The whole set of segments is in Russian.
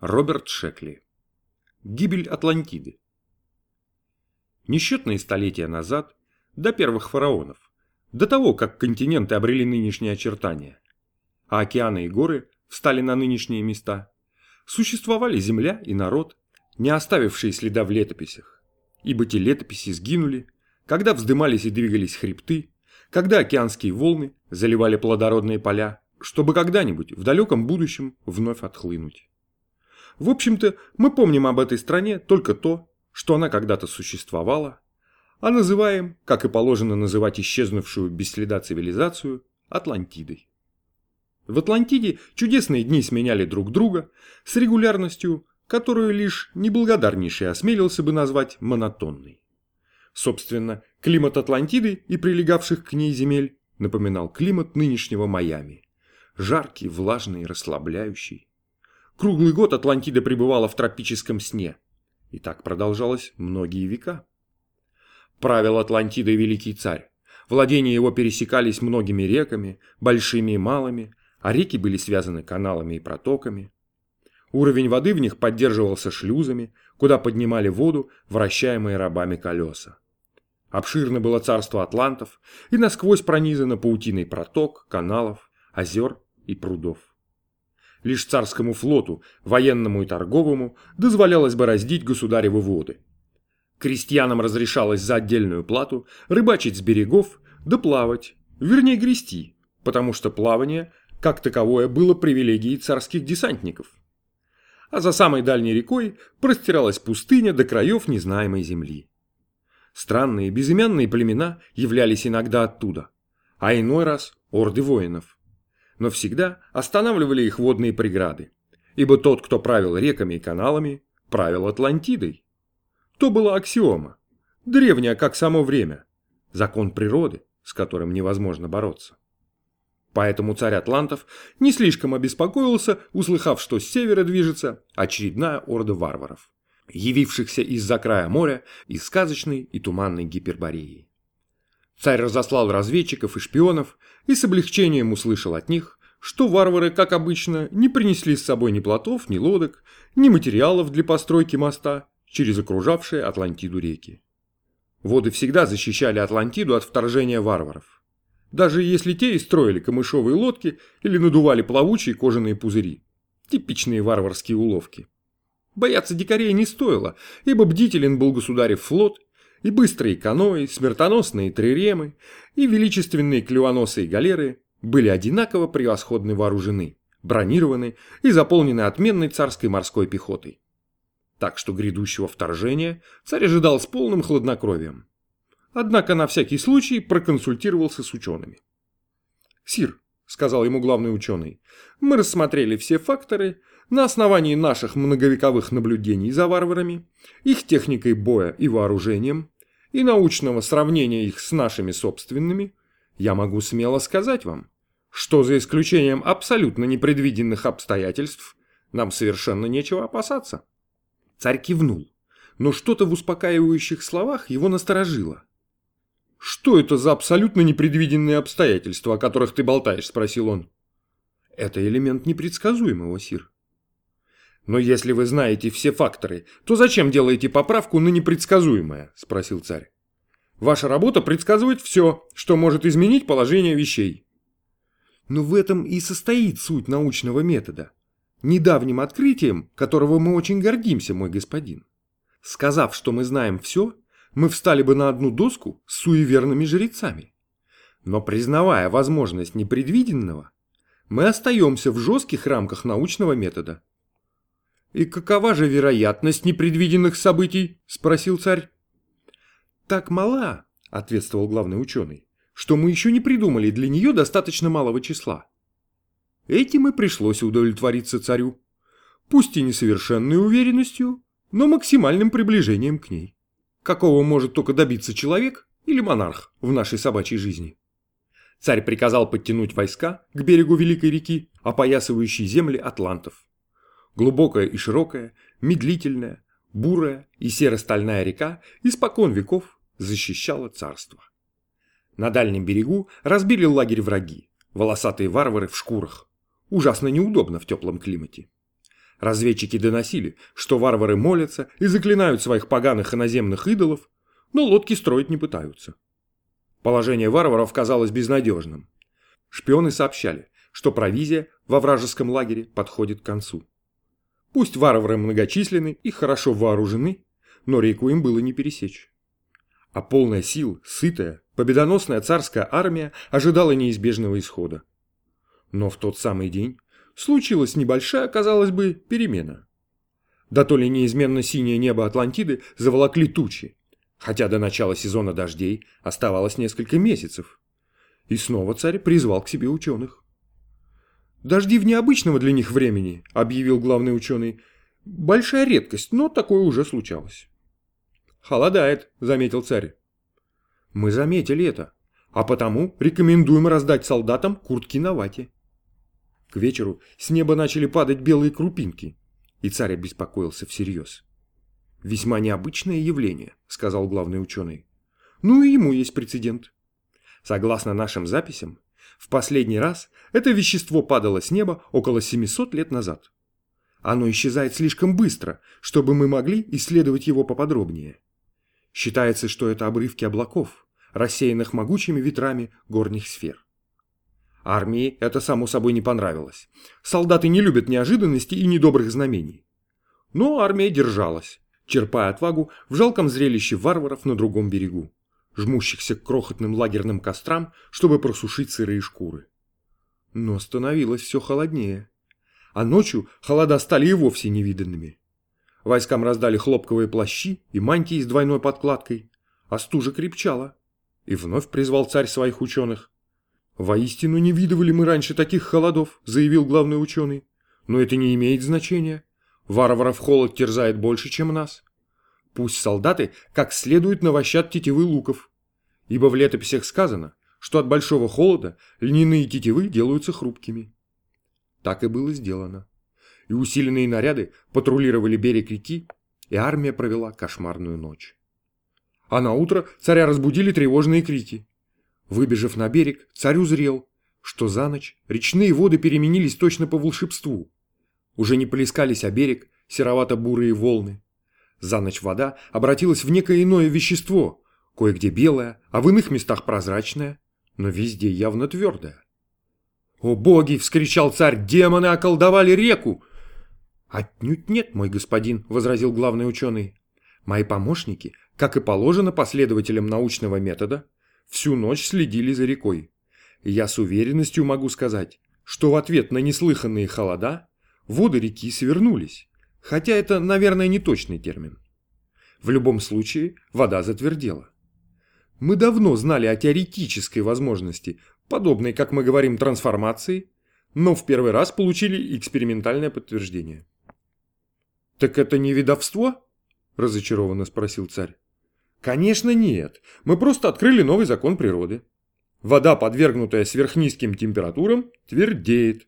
Роберт Шекли. Гибель Атлантиды. Несчетные столетия назад, до первых фараонов, до того, как континенты обрели нынешние очертания, а океаны и горы встали на нынешние места, существовали земля и народ, не оставившие следа в летописях, ибо те летописи сгинули, когда вздымались и двигались хребты, когда океанские волны заливали плодородные поля, чтобы когда-нибудь в далеком будущем вновь отхлынуть. В общем-то, мы помним об этой стране только то, что она когда-то существовала, а называем, как и положено называть исчезнувшую без следа цивилизацию, Атлантидой. В Атлантиде чудесные дни сменяли друг друга с регулярностью, которую лишь неблагодарнейший осмелился бы назвать монотонной. Собственно, климат Атлантиды и прилегавших к ней земель напоминал климат нынешнего Майами. Жаркий, влажный, расслабляющий. Круглый год Атлантида пребывала в тропическом сне. И так продолжалось многие века. Правил Атлантидой великий царь. Владения его пересекались многими реками, большими и малыми, а реки были связаны каналами и протоками. Уровень воды в них поддерживался шлюзами, куда поднимали воду вращаемые рабами колеса. Обширно было царство атлантов и насквозь пронизано паутиной проток, каналов, озер и прудов. Лишь царскому флоту, военному и торговому, дозволялось бороздить государевы воды. Крестьянам разрешалось за отдельную плату рыбачить с берегов, да плавать, вернее грести, потому что плавание, как таковое, было привилегией царских десантников. А за самой дальней рекой простиралась пустыня до краев незнаемой земли. Странные безымянные племена являлись иногда оттуда, а иной раз орды воинов но всегда останавливали их водные преграды, ибо тот, кто правил реками и каналами, правил Атлантидой. То была аксиома, древняя как само время, закон природы, с которым невозможно бороться. Поэтому царь Атлантов не слишком обеспокоился, услыхав, что с севера движется очередная орда варваров, явившихся из-за края моря из сказочной и туманной Гипербореи. Царь разослал разведчиков и шпионов и с облегчением услышал от них, что варвары, как обычно, не принесли с собой ни плотов, ни лодок, ни материалов для постройки моста через окружавшие Атлантиду реки. Воды всегда защищали Атлантиду от вторжения варваров. Даже если те и строили камышовые лодки или надували плавучие кожаные пузыри. Типичные варварские уловки. Бояться дикарей не стоило, ибо бдителен был государев флот и быстрые каноэ, смертоносные триремы, и величественные клювоносые галеры были одинаково превосходно вооружены, бронированы и заполнены отменной царской морской пехотой. Так что грядущего вторжения царь ожидал с полным хладнокровием. Однако на всякий случай проконсультировался с учеными. «Сир», — сказал ему главный ученый, — «мы рассмотрели все факторы на основании наших многовековых наблюдений за варварами, их техникой боя и вооружением, и научного сравнения их с нашими собственными, я могу смело сказать вам, что за исключением абсолютно непредвиденных обстоятельств нам совершенно нечего опасаться. Царь кивнул, но что-то в успокаивающих словах его насторожило. «Что это за абсолютно непредвиденные обстоятельства, о которых ты болтаешь?» – спросил он. «Это элемент непредсказуемого, Сир». «Но если вы знаете все факторы, то зачем делаете поправку на непредсказуемое?» – спросил царь. «Ваша работа предсказывает все, что может изменить положение вещей». Но в этом и состоит суть научного метода. Недавним открытием, которого мы очень гордимся, мой господин. Сказав, что мы знаем все, мы встали бы на одну доску с суеверными жрецами. Но признавая возможность непредвиденного, мы остаемся в жестких рамках научного метода. «И какова же вероятность непредвиденных событий?» – спросил царь. «Так мала», – ответствовал главный ученый, – «что мы еще не придумали для нее достаточно малого числа». Этим и пришлось удовлетвориться царю. Пусть и несовершенной уверенностью, но максимальным приближением к ней. Какого может только добиться человек или монарх в нашей собачьей жизни. Царь приказал подтянуть войска к берегу Великой реки, опоясывающей земли атлантов. Глубокая и широкая, медлительная, бурая и серо-стальная река испокон веков защищала царство. На дальнем берегу разбили лагерь враги, волосатые варвары в шкурах. Ужасно неудобно в теплом климате. Разведчики доносили, что варвары молятся и заклинают своих поганых иноземных идолов, но лодки строить не пытаются. Положение варваров казалось безнадежным. Шпионы сообщали, что провизия во вражеском лагере подходит к концу. Пусть варвары многочисленны и хорошо вооружены, но реку им было не пересечь. А полная сил, сытая, победоносная царская армия ожидала неизбежного исхода. Но в тот самый день случилась небольшая, казалось бы, перемена. Да то ли неизменно синее небо Атлантиды заволокли тучи, хотя до начала сезона дождей оставалось несколько месяцев. И снова царь призвал к себе ученых. «Дожди в необычного для них времени», — объявил главный ученый. «Большая редкость, но такое уже случалось». «Холодает», — заметил царь. «Мы заметили это, а потому рекомендуем раздать солдатам куртки на вате». К вечеру с неба начали падать белые крупинки, и царь обеспокоился всерьез. «Весьма необычное явление», — сказал главный ученый. «Ну и ему есть прецедент. Согласно нашим записям, в последний раз это вещество падало с неба около 700 лет назад. Оно исчезает слишком быстро, чтобы мы могли исследовать его поподробнее. Считается, что это обрывки облаков, рассеянных могучими ветрами горних сфер. Армии это само собой не понравилось. Солдаты не любят неожиданностей и недобрых знамений. Но армия держалась, черпая отвагу в жалком зрелище варваров на другом берегу жмущихся к крохотным лагерным кострам, чтобы просушить сырые шкуры. Но становилось все холоднее. А ночью холода стали и вовсе невиданными. Войскам раздали хлопковые плащи и мантии с двойной подкладкой, а стужа крепчала. И вновь призвал царь своих ученых. «Воистину не видывали мы раньше таких холодов», — заявил главный ученый. «Но это не имеет значения. Варваров холод терзает больше, чем нас. Пусть солдаты как следует навощат тетивы луков. Ибо в летописях сказано, что от большого холода льняные тетивы делаются хрупкими. Так и было сделано. И усиленные наряды патрулировали берег реки, и армия провела кошмарную ночь. А на утро царя разбудили тревожные крики. Выбежав на берег, царь узрел, что за ночь речные воды переменились точно по волшебству. Уже не плескались о берег серовато-бурые волны, за ночь вода обратилась в некое иное вещество, кое-где белое, а в иных местах прозрачное, но везде явно твердое. «О боги!» — вскричал царь. «Демоны околдовали реку!» «Отнюдь нет, мой господин», — возразил главный ученый. «Мои помощники, как и положено последователям научного метода, всю ночь следили за рекой. я с уверенностью могу сказать, что в ответ на неслыханные холода воды реки свернулись, Хотя это, наверное, не точный термин. В любом случае, вода затвердела. Мы давно знали о теоретической возможности, подобной, как мы говорим, трансформации, но в первый раз получили экспериментальное подтверждение. «Так это не видовство?» – разочарованно спросил царь. «Конечно нет. Мы просто открыли новый закон природы. Вода, подвергнутая сверхнизким температурам, твердеет.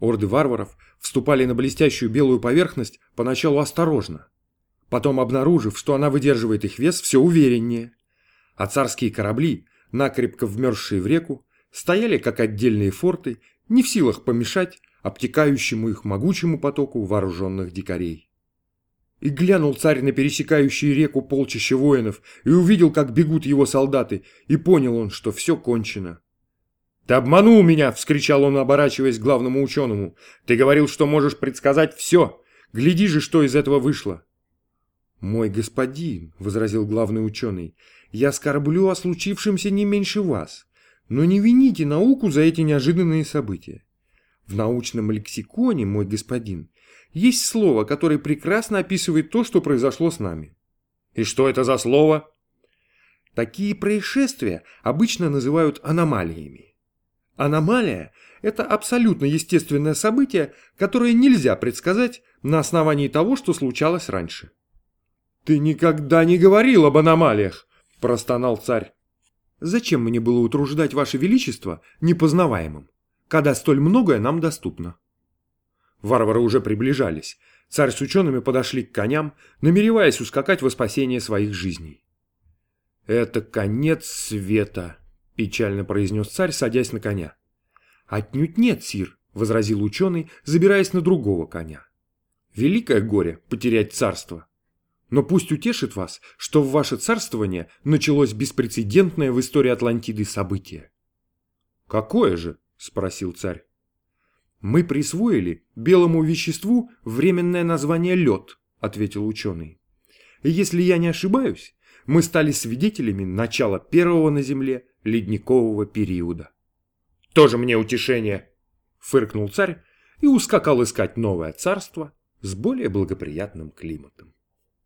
Орды варваров вступали на блестящую белую поверхность поначалу осторожно. Потом, обнаружив, что она выдерживает их вес, все увереннее. А царские корабли, накрепко вмерзшие в реку, стояли как отдельные форты, не в силах помешать обтекающему их могучему потоку вооруженных дикарей. И глянул царь на пересекающие реку полчища воинов, и увидел, как бегут его солдаты, и понял он, что все кончено. «Ты обманул меня!» – вскричал он, оборачиваясь к главному ученому. «Ты говорил, что можешь предсказать все. Гляди же, что из этого вышло!» «Мой господин», – возразил главный ученый, – «я скорблю о случившемся не меньше вас, но не вините науку за эти неожиданные события. В научном лексиконе, мой господин, есть слово, которое прекрасно описывает то, что произошло с нами». «И что это за слово?» Такие происшествия обычно называют аномалиями. Аномалия – это абсолютно естественное событие, которое нельзя предсказать на основании того, что случалось раньше. «Ты никогда не говорил об аномалиях!» – простонал царь. «Зачем мне было утруждать ваше величество непознаваемым, когда столь многое нам доступно?» Варвары уже приближались. Царь с учеными подошли к коням, намереваясь ускакать во спасение своих жизней. «Это конец света!» – печально произнес царь, садясь на коня. «Отнюдь нет, сир», – возразил ученый, забираясь на другого коня. Великое горе – потерять царство. Но пусть утешит вас, что в ваше царствование началось беспрецедентное в истории Атлантиды событие. «Какое же?» – спросил царь. «Мы присвоили белому веществу временное название лед», – ответил ученый. Если я не ошибаюсь, мы стали свидетелями начала первого на Земле ледникового периода. «Тоже мне утешение!» – фыркнул царь и ускакал искать новое царство с более благоприятным климатом.